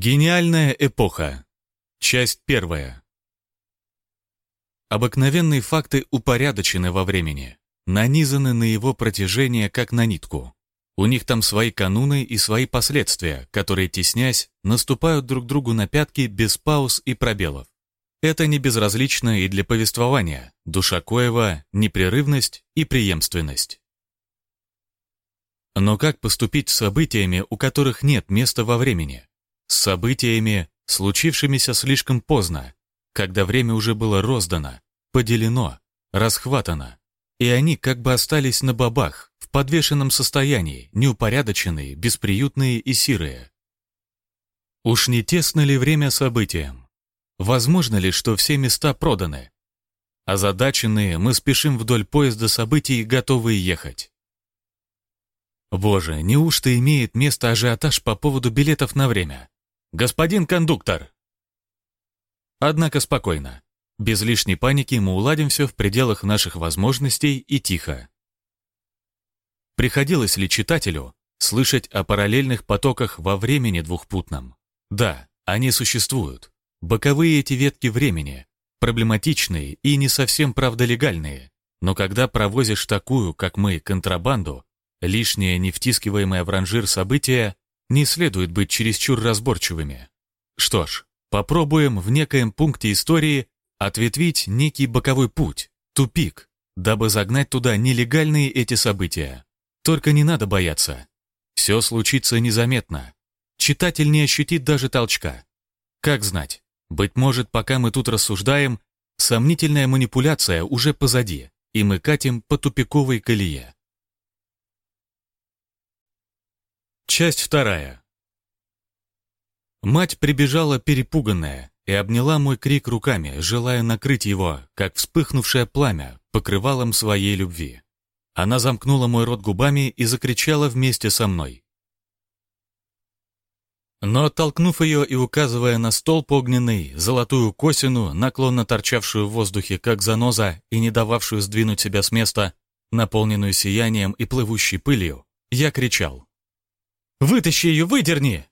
Гениальная эпоха. Часть первая. Обыкновенные факты упорядочены во времени, нанизаны на его протяжение как на нитку. У них там свои кануны и свои последствия, которые, теснясь, наступают друг другу на пятки без пауз и пробелов. Это не безразлично и для повествования, душа коева, непрерывность и преемственность. Но как поступить с событиями, у которых нет места во времени? С событиями, случившимися слишком поздно, когда время уже было роздано, поделено, расхватано, и они как бы остались на бабах, в подвешенном состоянии, неупорядоченные, бесприютные и сирые. Уж не тесно ли время событиям? Возможно ли, что все места проданы? Озадаченные, мы спешим вдоль поезда событий, готовые ехать. Боже, неужто имеет место ажиотаж по поводу билетов на время? «Господин кондуктор!» Однако спокойно. Без лишней паники мы уладим все в пределах наших возможностей и тихо. Приходилось ли читателю слышать о параллельных потоках во времени двухпутном? Да, они существуют. Боковые эти ветки времени, проблематичные и не совсем правдолегальные. Но когда провозишь такую, как мы, контрабанду, лишнее не втискиваемое в ранжир события не следует быть чересчур разборчивыми. Что ж, попробуем в некоем пункте истории ответвить некий боковой путь, тупик, дабы загнать туда нелегальные эти события. Только не надо бояться. Все случится незаметно. Читатель не ощутит даже толчка. Как знать, быть может, пока мы тут рассуждаем, сомнительная манипуляция уже позади, и мы катим по тупиковой колее. Часть вторая. Мать прибежала перепуганная и обняла мой крик руками, желая накрыть его, как вспыхнувшее пламя, покрывалом своей любви. Она замкнула мой рот губами и закричала вместе со мной. Но оттолкнув ее и указывая на столб огненный, золотую косину, наклонно торчавшую в воздухе, как заноза, и не дававшую сдвинуть себя с места, наполненную сиянием и плывущей пылью, я кричал. Вытащи ее, выдерни!»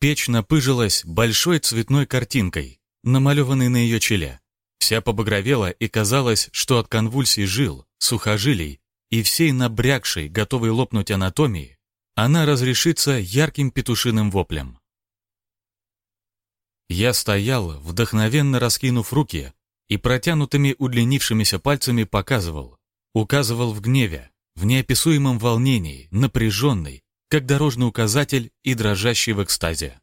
Печь напыжилась большой цветной картинкой, намалеванной на ее челе. Вся побагровела и казалось, что от конвульсий жил, сухожилий и всей набрякшей, готовой лопнуть анатомии, она разрешится ярким петушиным воплем. Я стоял, вдохновенно раскинув руки, и протянутыми удлинившимися пальцами показывал, указывал в гневе, в неописуемом волнении, напряженный, как дорожный указатель и дрожащий в экстазе.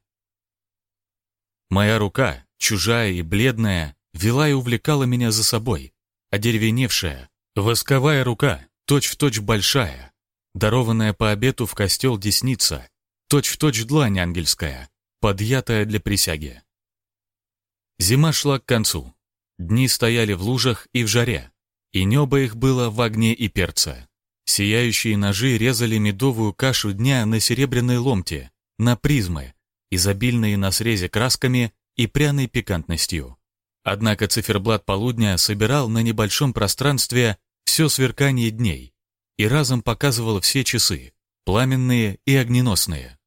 Моя рука, чужая и бледная, вела и увлекала меня за собой, одеревеневшая, восковая рука, точь-в-точь точь большая, дарованная по обету в костел десница, точь-в-точь точь длань ангельская, подъятая для присяги. Зима шла к концу. Дни стояли в лужах и в жаре, и небо их было в огне и перце. Сияющие ножи резали медовую кашу дня на серебряной ломте, на призмы, изобильные на срезе красками и пряной пикантностью. Однако циферблат полудня собирал на небольшом пространстве все сверкание дней и разом показывал все часы, пламенные и огненосные.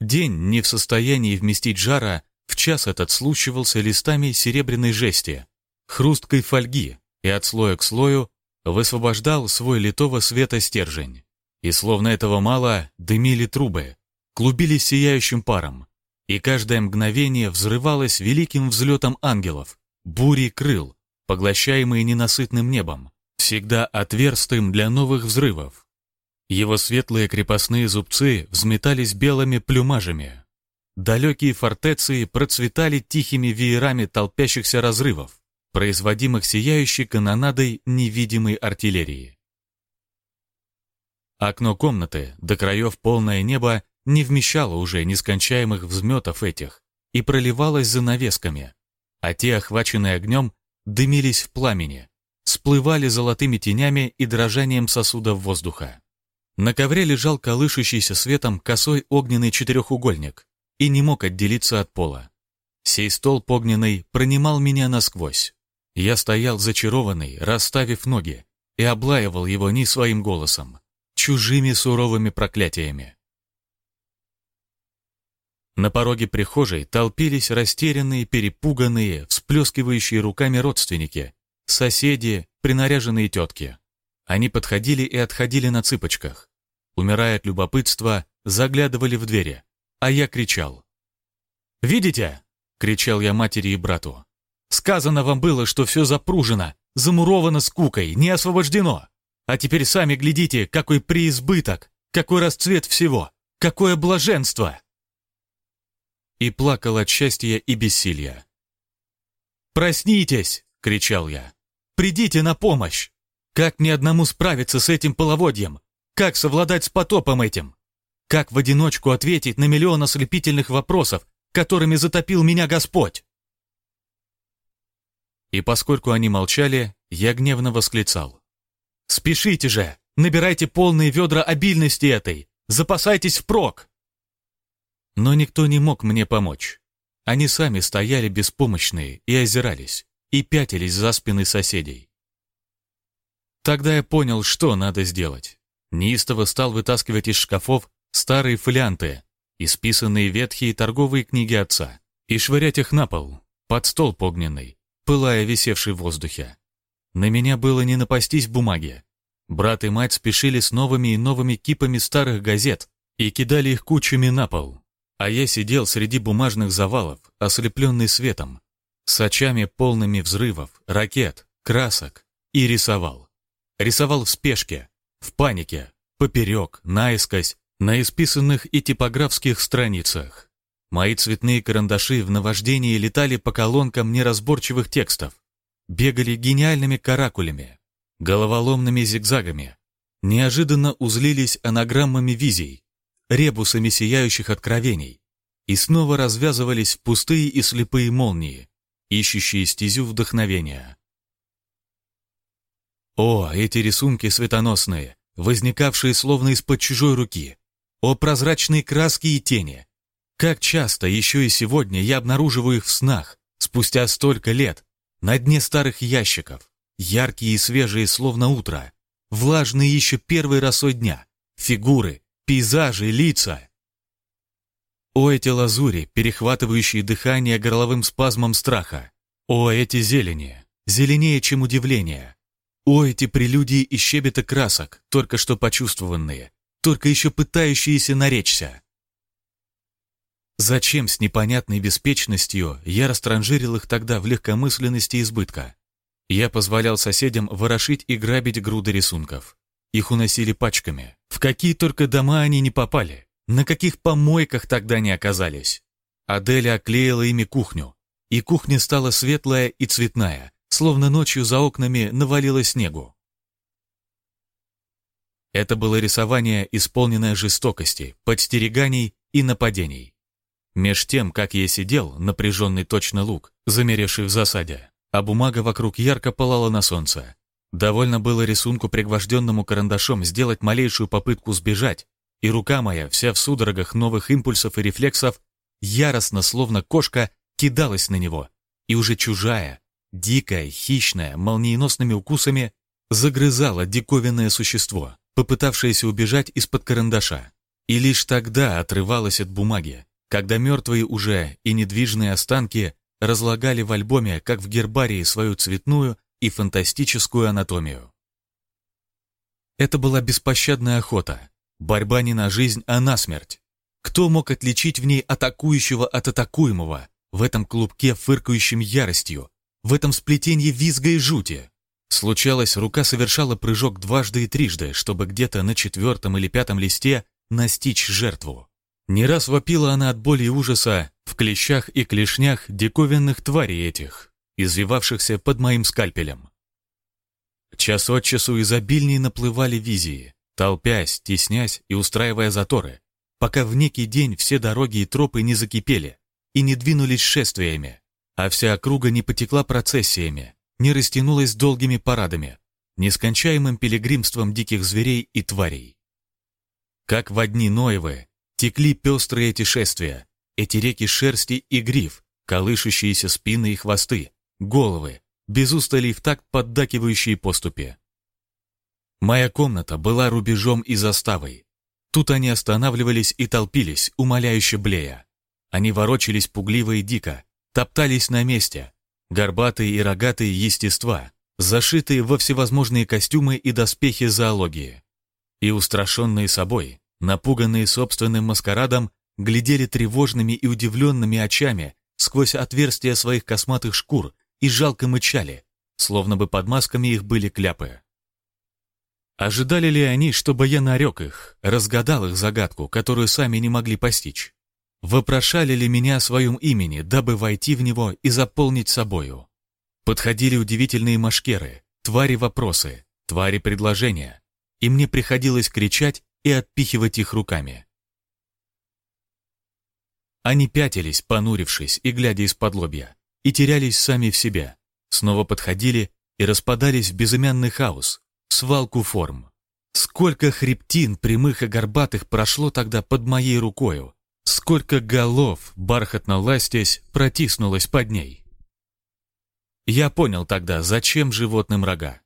День, не в состоянии вместить жара, в час этот случивался листами серебряной жести, хрусткой фольги, и от слоя к слою высвобождал свой литого света стержень. И словно этого мало, дымили трубы, клубились сияющим паром, и каждое мгновение взрывалось великим взлетом ангелов, бури крыл, поглощаемые ненасытным небом, всегда отверстым для новых взрывов. Его светлые крепостные зубцы взметались белыми плюмажами. Далекие фортеции процветали тихими веерами толпящихся разрывов производимых сияющей канонадой невидимой артиллерии. Окно комнаты, до краев полное небо, не вмещало уже нескончаемых взметов этих и проливалось занавесками, а те, охваченные огнем, дымились в пламени, сплывали золотыми тенями и дрожанием сосудов воздуха. На ковре лежал колышущийся светом косой огненный четырехугольник и не мог отделиться от пола. Сей стол огненный пронимал меня насквозь. Я стоял зачарованный, расставив ноги, и облаивал его не своим голосом, чужими суровыми проклятиями. На пороге прихожей толпились растерянные, перепуганные, всплескивающие руками родственники, соседи, принаряженные тетки. Они подходили и отходили на цыпочках. Умирая от любопытства, заглядывали в двери, а я кричал. «Видите?» — кричал я матери и брату. «Сказано вам было, что все запружено, замуровано скукой, не освобождено. А теперь сами глядите, какой преизбыток, какой расцвет всего, какое блаженство!» И плакал от счастья и бессилия. «Проснитесь!» — кричал я. «Придите на помощь! Как мне одному справиться с этим половодьем? Как совладать с потопом этим? Как в одиночку ответить на миллион ослепительных вопросов, которыми затопил меня Господь?» И поскольку они молчали, я гневно восклицал. «Спешите же! Набирайте полные ведра обильности этой! Запасайтесь впрок!» Но никто не мог мне помочь. Они сами стояли беспомощные и озирались, и пятились за спины соседей. Тогда я понял, что надо сделать. Неистово стал вытаскивать из шкафов старые фолианты, исписанные ветхие торговые книги отца, и швырять их на пол, под стол погненный, пылая висевший в воздухе. На меня было не напастись бумаге. Брат и мать спешили с новыми и новыми кипами старых газет и кидали их кучами на пол. А я сидел среди бумажных завалов, ослепленный светом, с очами полными взрывов, ракет, красок, и рисовал. Рисовал в спешке, в панике, поперек, наискось, на исписанных и типографских страницах. Мои цветные карандаши в наваждении летали по колонкам неразборчивых текстов, бегали гениальными каракулями, головоломными зигзагами, неожиданно узлились анаграммами визий, ребусами сияющих откровений, и снова развязывались пустые и слепые молнии, ищущие стезю вдохновения. О, эти рисунки светоносные, возникавшие словно из-под чужой руки. О, прозрачные краски и тени. Как часто еще и сегодня я обнаруживаю их в снах, спустя столько лет, на дне старых ящиков, яркие и свежие, словно утро, влажные еще первой росой дня, фигуры, пейзажи, лица. О, эти лазури, перехватывающие дыхание горловым спазмом страха. О, эти зелени, зеленее, чем удивление, о, эти прелюдии и щебета красок, только что почувствованные, только еще пытающиеся наречься. Зачем с непонятной беспечностью я растранжирил их тогда в легкомысленности избытка? Я позволял соседям ворошить и грабить груды рисунков. Их уносили пачками. В какие только дома они не попали, на каких помойках тогда не оказались. Аделя оклеила ими кухню, и кухня стала светлая и цветная, словно ночью за окнами навалило снегу. Это было рисование, исполненное жестокости, подстереганий и нападений. Меж тем, как я сидел, напряженный точно лук, замеревший в засаде, а бумага вокруг ярко пылала на солнце. Довольно было рисунку, пригвожденному карандашом, сделать малейшую попытку сбежать, и рука моя, вся в судорогах новых импульсов и рефлексов, яростно, словно кошка, кидалась на него, и уже чужая, Дикое, хищное, молниеносными укусами загрызало диковинное существо, попытавшееся убежать из-под карандаша. И лишь тогда отрывалось от бумаги, когда мертвые уже и недвижные останки разлагали в альбоме, как в гербарии, свою цветную и фантастическую анатомию. Это была беспощадная охота, борьба не на жизнь, а на смерть. Кто мог отличить в ней атакующего от атакуемого, в этом клубке фыркающим яростью, в этом сплетении визга и жути. Случалось, рука совершала прыжок дважды и трижды, чтобы где-то на четвертом или пятом листе настичь жертву. Не раз вопила она от боли и ужаса в клещах и клешнях диковинных тварей этих, извивавшихся под моим скальпелем. Час от часу изобильнее наплывали визии, толпясь, теснясь и устраивая заторы, пока в некий день все дороги и тропы не закипели и не двинулись шествиями, а вся округа не потекла процессиями, не растянулась долгими парадами, нескончаемым пилигримством диких зверей и тварей. Как в одни Ноевы текли пестрые эти шествия, эти реки шерсти и гриф, колышущиеся спины и хвосты, головы, без устали в такт поддакивающие поступи. Моя комната была рубежом и заставой. Тут они останавливались и толпились, умоляюще блея. Они ворочались пугливо и дико, топтались на месте, горбатые и рогатые естества, зашитые во всевозможные костюмы и доспехи зоологии. И устрашенные собой, напуганные собственным маскарадом, глядели тревожными и удивленными очами сквозь отверстия своих косматых шкур и жалко мычали, словно бы под масками их были кляпы. Ожидали ли они, чтобы я нарек их, разгадал их загадку, которую сами не могли постичь? Вопрошали ли меня о своем имени, дабы войти в него и заполнить собою? Подходили удивительные машкеры, твари-вопросы, твари-предложения, и мне приходилось кричать и отпихивать их руками. Они пятились, понурившись и глядя из-под лобья, и терялись сами в себе, снова подходили и распадались в безымянный хаос, свалку форм. Сколько хребтин прямых и горбатых прошло тогда под моей рукою, сколько голов, бархатно ластясь, протиснулось под ней. Я понял тогда, зачем животным рога.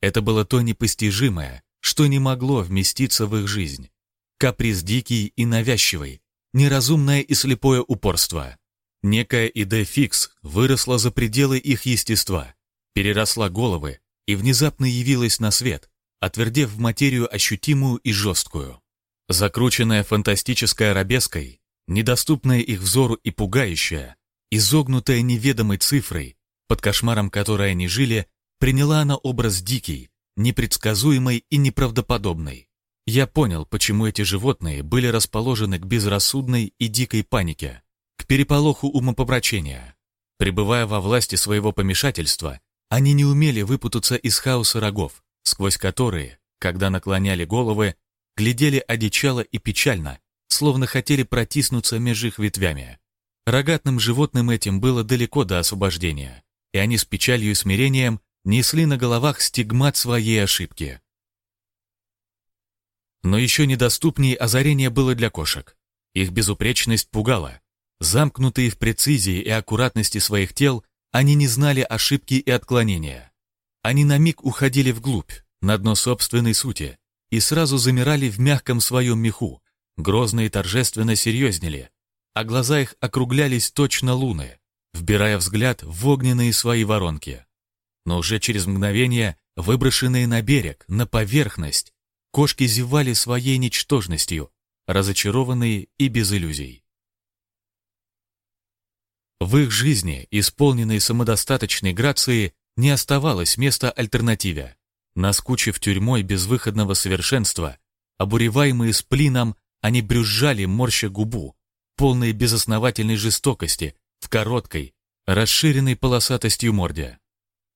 Это было то непостижимое, что не могло вместиться в их жизнь. Каприз дикий и навязчивый, неразумное и слепое упорство. Некая идея фикс выросла за пределы их естества, переросла головы, и внезапно явилась на свет, отвердев в материю ощутимую и жесткую. Закрученная фантастической арабеской, недоступная их взору и пугающая, изогнутая неведомой цифрой, под кошмаром которой они жили, приняла она образ дикий, непредсказуемый и неправдоподобный. Я понял, почему эти животные были расположены к безрассудной и дикой панике, к переполоху умопомрачения. Пребывая во власти своего помешательства, они не умели выпутаться из хаоса рогов, сквозь которые, когда наклоняли головы, глядели одичало и печально, словно хотели протиснуться между их ветвями. Рогатным животным этим было далеко до освобождения, и они с печалью и смирением несли на головах стигмат своей ошибки. Но еще недоступнее озарение было для кошек. Их безупречность пугала. Замкнутые в прецизии и аккуратности своих тел, они не знали ошибки и отклонения. Они на миг уходили вглубь, на дно собственной сути, и сразу замирали в мягком своем меху, грозно и торжественно серьезнели, а глаза их округлялись точно луны, вбирая взгляд в огненные свои воронки. Но уже через мгновение, выброшенные на берег, на поверхность, кошки зевали своей ничтожностью, разочарованные и без иллюзий. В их жизни, исполненной самодостаточной грацией, не оставалось места альтернативе. Наскучив тюрьмой безвыходного совершенства, обуреваемые сплином, они брюзжали, морща губу, полные безосновательной жестокости, в короткой, расширенной полосатостью морде.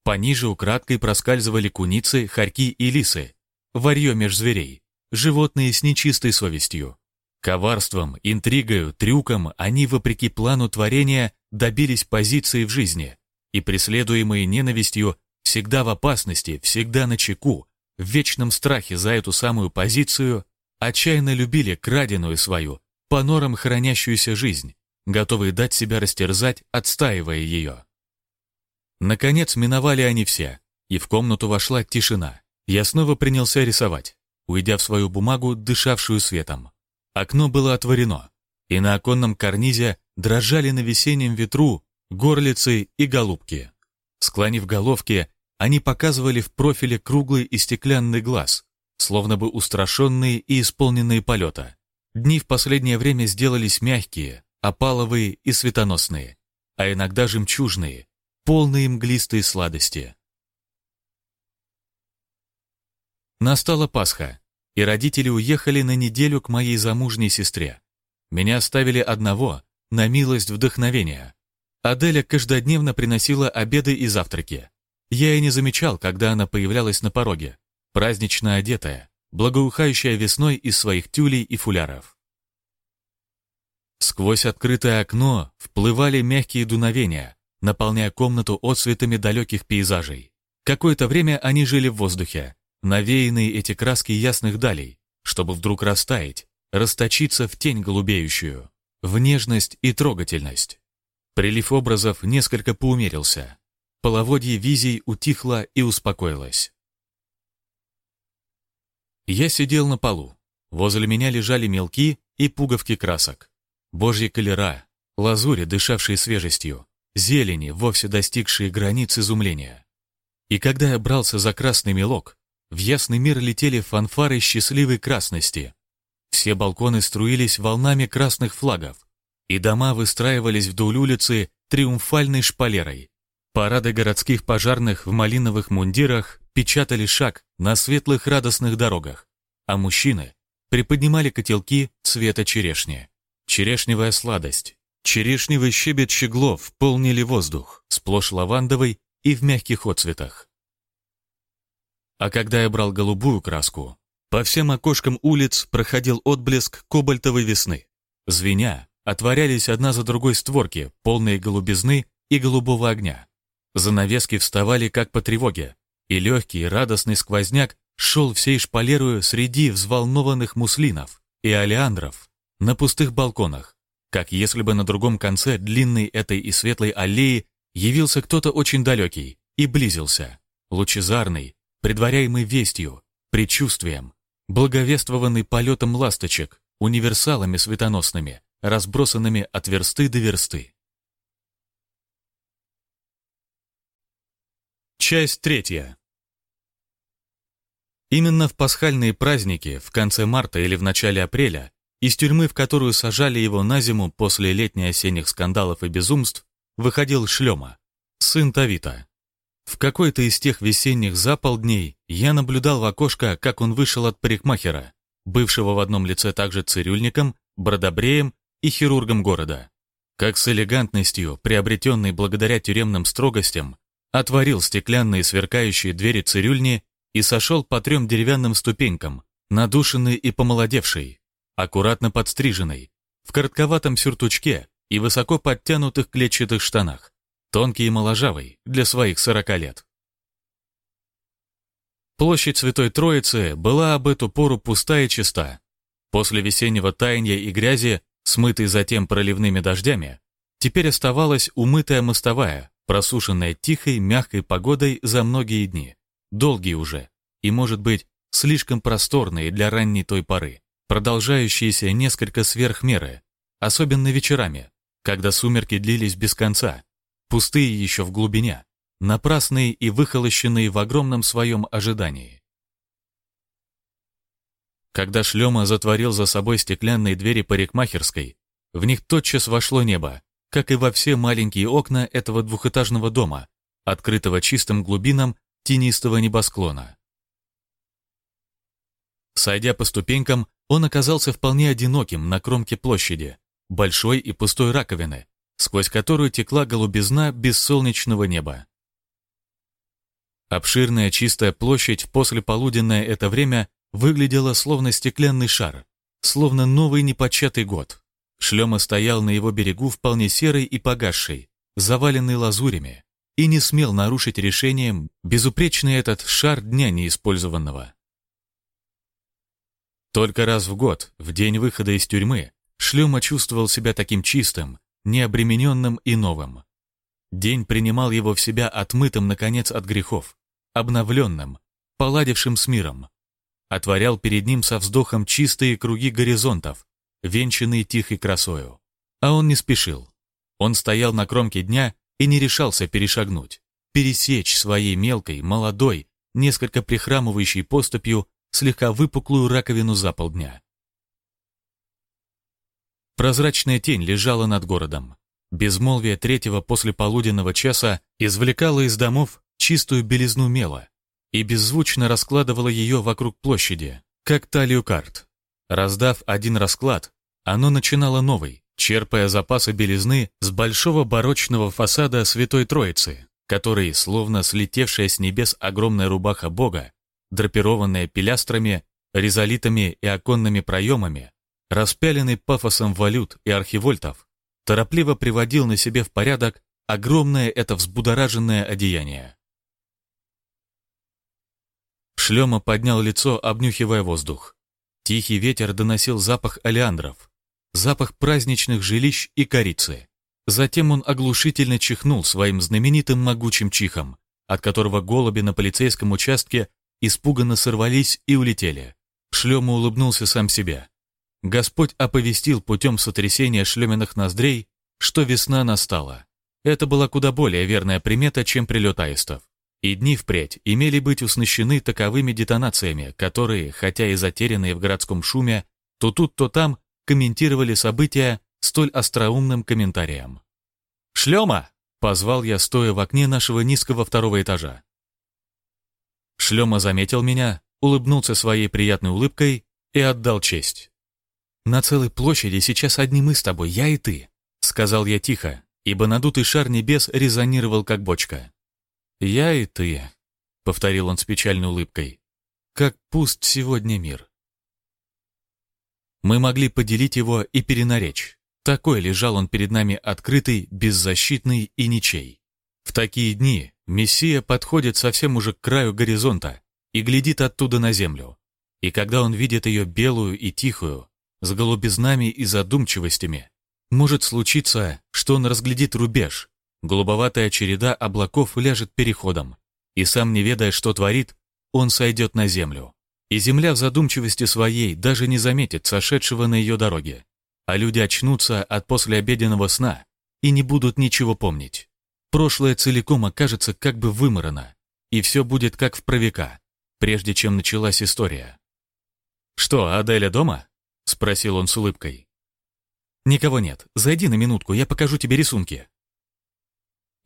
Пониже украдкой проскальзывали куницы, хорьки и лисы, варье меж зверей, животные с нечистой совестью. Коварством, интригою, трюком они, вопреки плану творения, добились позиции в жизни, и преследуемые ненавистью, всегда в опасности, всегда на чеку, в вечном страхе за эту самую позицию, отчаянно любили краденую свою, по норам хранящуюся жизнь, готовые дать себя растерзать, отстаивая ее. Наконец миновали они все, и в комнату вошла тишина. Я снова принялся рисовать, уйдя в свою бумагу, дышавшую светом. Окно было отворено, и на оконном карнизе дрожали на весеннем ветру горлицы и голубки. Склонив головки, они показывали в профиле круглый и стеклянный глаз, словно бы устрашенные и исполненные полета. Дни в последнее время сделались мягкие, опаловые и светоносные, а иногда жемчужные, полные мглистой сладости. Настала Пасха, и родители уехали на неделю к моей замужней сестре. Меня оставили одного, на милость вдохновения. Аделя каждодневно приносила обеды и завтраки. Я и не замечал, когда она появлялась на пороге, празднично одетая, благоухающая весной из своих тюлей и фуляров. Сквозь открытое окно вплывали мягкие дуновения, наполняя комнату отцветами далеких пейзажей. Какое-то время они жили в воздухе, навеянные эти краски ясных далей, чтобы вдруг растаять, расточиться в тень голубеющую, в нежность и трогательность. Прилив образов несколько поумерился. Половодье визий утихло и успокоилось. Я сидел на полу. Возле меня лежали мелки и пуговки красок. Божьи колера, лазури, дышавшей свежестью, зелени, вовсе достигшие границ изумления. И когда я брался за красный мелок, в ясный мир летели фанфары счастливой красности. Все балконы струились волнами красных флагов, и дома выстраивались вдоль улицы триумфальной шпалерой. Парады городских пожарных в малиновых мундирах печатали шаг на светлых радостных дорогах, а мужчины приподнимали котелки цвета черешни. Черешневая сладость, черешневый щебет щеглов полнили воздух, сплошь лавандовый и в мягких отцветах. А когда я брал голубую краску, по всем окошкам улиц проходил отблеск кобальтовой весны. Звеня, отворялись одна за другой створки, полные голубизны и голубого огня. Занавески вставали как по тревоге, и легкий радостный сквозняк шел всей шпалерую среди взволнованных муслинов и алиандров на пустых балконах, как если бы на другом конце длинной этой и светлой аллеи явился кто-то очень далекий и близился, лучезарный, предваряемый вестью, предчувствием, благовествованный полетом ласточек, универсалами светоносными, разбросанными от версты до версты. Часть третья. Именно в пасхальные праздники, в конце марта или в начале апреля, из тюрьмы, в которую сажали его на зиму после летне-осенних скандалов и безумств, выходил Шлема, сын Тавита. В какой-то из тех весенних заполдней я наблюдал в окошко, как он вышел от парикмахера, бывшего в одном лице также цирюльником, бродобреем и хирургом города. Как с элегантностью, приобретенной благодаря тюремным строгостям, отворил стеклянные сверкающие двери цирюльни и сошел по трем деревянным ступенькам, надушенный и помолодевший, аккуратно подстриженный, в коротковатом сюртучке и высоко подтянутых клетчатых штанах, тонкий и моложавый для своих сорока лет. Площадь Святой Троицы была об эту пору пуста и чиста. После весеннего таяния и грязи, смытой затем проливными дождями, теперь оставалась умытая мостовая, просушенная тихой, мягкой погодой за многие дни долгие уже, и, может быть, слишком просторные для ранней той поры, продолжающиеся несколько сверх меры, особенно вечерами, когда сумерки длились без конца, пустые еще в глубине, напрасные и выхолощенные в огромном своем ожидании. Когда Шлема затворил за собой стеклянные двери парикмахерской, в них тотчас вошло небо, как и во все маленькие окна этого двухэтажного дома, открытого чистым глубинам тенистого небосклона. Сойдя по ступенькам, он оказался вполне одиноким на кромке площади, большой и пустой раковины, сквозь которую текла голубизна бессолнечного неба. Обширная чистая площадь в послеполуденное это время выглядела словно стеклянный шар, словно новый непочатый год. Шлема стоял на его берегу вполне серый и погасший, заваленный лазурями, и не смел нарушить решением безупречный этот шар дня неиспользованного. Только раз в год, в день выхода из тюрьмы, Шлюма чувствовал себя таким чистым, необремененным и новым. День принимал его в себя отмытым, наконец, от грехов, обновленным, поладившим с миром. Отворял перед ним со вздохом чистые круги горизонтов, венчанные тихой красою. А он не спешил. Он стоял на кромке дня и не решался перешагнуть, пересечь своей мелкой, молодой, несколько прихрамывающей поступью слегка выпуклую раковину за полдня. Прозрачная тень лежала над городом. Безмолвие третьего послеполуденного часа извлекало из домов чистую белизну мела и беззвучно раскладывало ее вокруг площади, как талию карт. Раздав один расклад, оно начинало новый, черпая запасы белизны с большого барочного фасада Святой Троицы, который, словно слетевшая с небес огромная рубаха Бога, драпированная пилястрами, резолитами и оконными проемами, распяленный пафосом валют и архивольтов, торопливо приводил на себе в порядок огромное это взбудораженное одеяние. Шлема поднял лицо, обнюхивая воздух. Тихий ветер доносил запах олеандров, запах праздничных жилищ и корицы. Затем он оглушительно чихнул своим знаменитым могучим чихом, от которого голуби на полицейском участке испуганно сорвались и улетели. Шлема улыбнулся сам себе. Господь оповестил путем сотрясения шлеменных ноздрей, что весна настала. Это была куда более верная примета, чем прилет аистов. И дни впредь имели быть уснащены таковыми детонациями, которые, хотя и затерянные в городском шуме, то тут, то там комментировали события столь остроумным комментарием. «Шлема!» — позвал я, стоя в окне нашего низкого второго этажа. Шлема заметил меня, улыбнулся своей приятной улыбкой и отдал честь. «На целой площади сейчас одни мы с тобой, я и ты», — сказал я тихо, ибо надутый шар небес резонировал как бочка. «Я и ты», — повторил он с печальной улыбкой, — «как пуст сегодня мир». Мы могли поделить его и перенаречь. Такой лежал он перед нами открытый, беззащитный и ничей. В такие дни Мессия подходит совсем уже к краю горизонта и глядит оттуда на землю. И когда он видит ее белую и тихую, с голубизнами и задумчивостями, может случиться, что он разглядит рубеж, голубоватая череда облаков ляжет переходом, и сам не ведая, что творит, он сойдет на землю. И земля в задумчивости своей даже не заметит сошедшего на ее дороге, а люди очнутся от послеобеденного сна и не будут ничего помнить. Прошлое целиком окажется как бы выморано, и все будет как в правека, прежде чем началась история. «Что, Аделя дома?» — спросил он с улыбкой. «Никого нет. Зайди на минутку, я покажу тебе рисунки».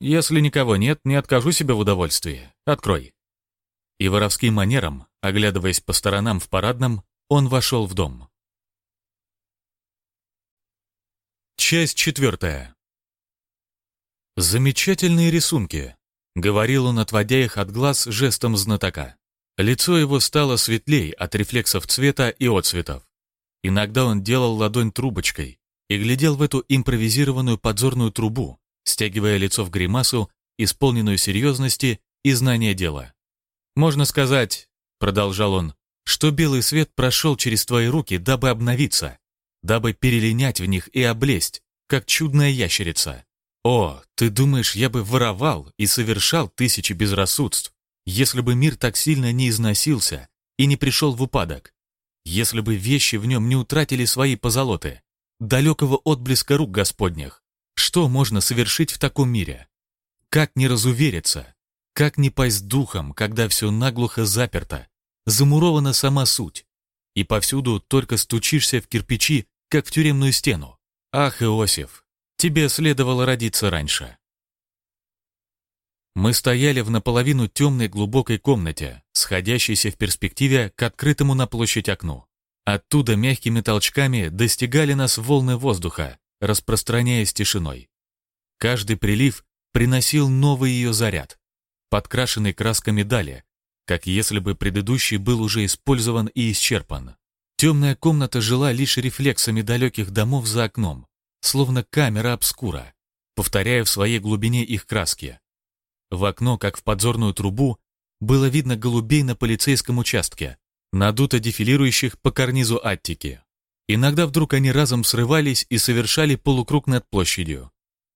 «Если никого нет, не откажу себе в удовольствии. Открой». И воровским манером, оглядываясь по сторонам в парадном, он вошел в дом. Часть четвертая. «Замечательные рисунки», — говорил он, отводя их от глаз жестом знатока. Лицо его стало светлей от рефлексов цвета и отцветов. Иногда он делал ладонь трубочкой и глядел в эту импровизированную подзорную трубу, стягивая лицо в гримасу, исполненную серьезности и знания дела. «Можно сказать», — продолжал он, «что белый свет прошел через твои руки, дабы обновиться, дабы перелинять в них и облезть, как чудная ящерица. О, ты думаешь, я бы воровал и совершал тысячи безрассудств, если бы мир так сильно не износился и не пришел в упадок, если бы вещи в нем не утратили свои позолоты, далекого отблеска рук Господних, что можно совершить в таком мире? Как не разувериться? Как не пасть духом, когда все наглухо заперто, замурована сама суть, и повсюду только стучишься в кирпичи, как в тюремную стену? Ах, Иосиф, тебе следовало родиться раньше. Мы стояли в наполовину темной глубокой комнате, сходящейся в перспективе к открытому на площадь окну. Оттуда мягкими толчками достигали нас волны воздуха, распространяясь тишиной. Каждый прилив приносил новый ее заряд, подкрашенный красками дали, как если бы предыдущий был уже использован и исчерпан. Темная комната жила лишь рефлексами далеких домов за окном, словно камера обскура, повторяя в своей глубине их краски. В окно, как в подзорную трубу, было видно голубей на полицейском участке, надуто дефилирующих по карнизу Аттики. Иногда вдруг они разом срывались и совершали полукруг над площадью.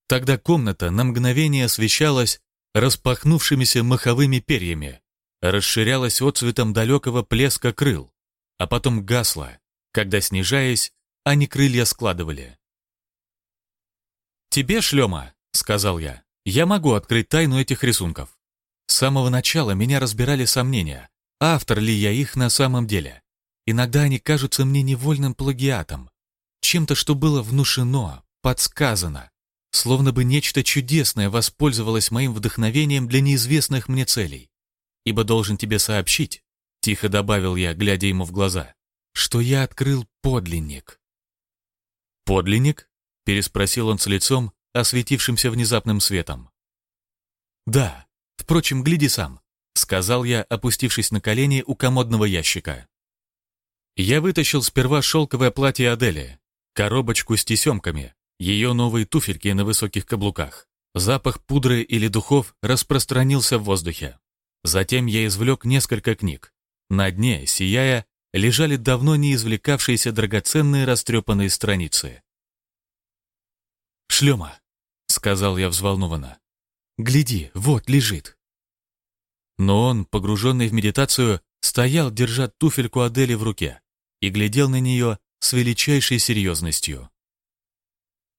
Тогда комната на мгновение освещалась распахнувшимися маховыми перьями, расширялась отцветом далекого плеска крыл, а потом гасла, когда, снижаясь, они крылья складывали. «Тебе, шлема», — сказал я, я могу открыть тайну этих рисунков. С самого начала меня разбирали сомнения, автор ли я их на самом деле. Иногда они кажутся мне невольным плагиатом, чем-то, что было внушено, подсказано, словно бы нечто чудесное воспользовалось моим вдохновением для неизвестных мне целей. Ибо должен тебе сообщить, тихо добавил я, глядя ему в глаза, что я открыл подлинник. «Подлинник?» — переспросил он с лицом, осветившимся внезапным светом. «Да, впрочем, гляди сам», — сказал я, опустившись на колени у комодного ящика. Я вытащил сперва шелковое платье Адели, коробочку с тесемками, ее новые туфельки на высоких каблуках. Запах пудры или духов распространился в воздухе. Затем я извлек несколько книг. На дне, сияя, лежали давно не извлекавшиеся драгоценные растрепанные страницы. «Шлема», — сказал я взволнованно. «Гляди, вот лежит». Но он, погруженный в медитацию, стоял, держа туфельку Адели в руке, и глядел на нее с величайшей серьезностью.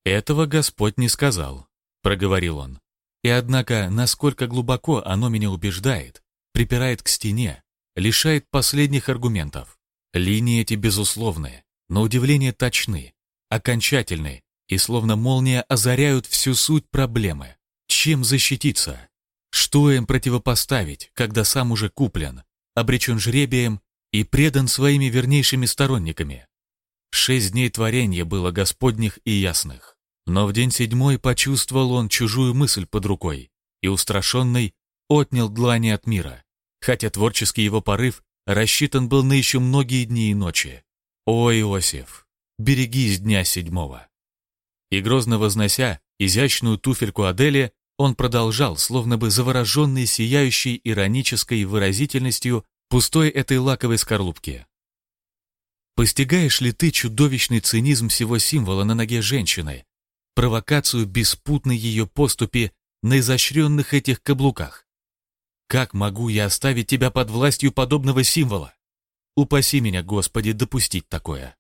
«Этого Господь не сказал», — проговорил он. «И однако, насколько глубоко оно меня убеждает, припирает к стене, лишает последних аргументов. Линии эти безусловные, на удивление точны, окончательны и словно молния озаряют всю суть проблемы. Чем защититься? Что им противопоставить, когда сам уже куплен, обречен жребием и предан своими вернейшими сторонниками? Шесть дней творения было Господних и ясных. Но в день седьмой почувствовал он чужую мысль под рукой и, устрашенный, отнял длани от мира, хотя творческий его порыв рассчитан был на еще многие дни и ночи. О, Иосиф, берегись дня седьмого. И грозно вознося изящную туфельку Адели, он продолжал, словно бы завороженный сияющей иронической выразительностью пустой этой лаковой скорлупки. Постигаешь ли ты чудовищный цинизм всего символа на ноге женщины, провокацию беспутной ее поступи на изощренных этих каблуках? Как могу я оставить тебя под властью подобного символа? Упаси меня, Господи, допустить такое.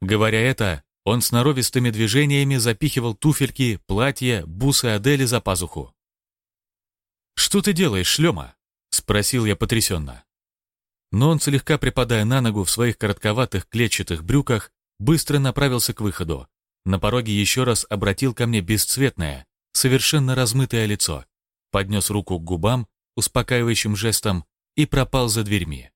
Говоря это, он сноровистыми движениями запихивал туфельки, платье, бусы Адели за пазуху. «Что ты делаешь, шлема?» — спросил я потрясенно. Но он, слегка припадая на ногу в своих коротковатых клетчатых брюках, быстро направился к выходу. На пороге еще раз обратил ко мне бесцветное, совершенно размытое лицо, поднес руку к губам, успокаивающим жестом, и пропал за дверьми.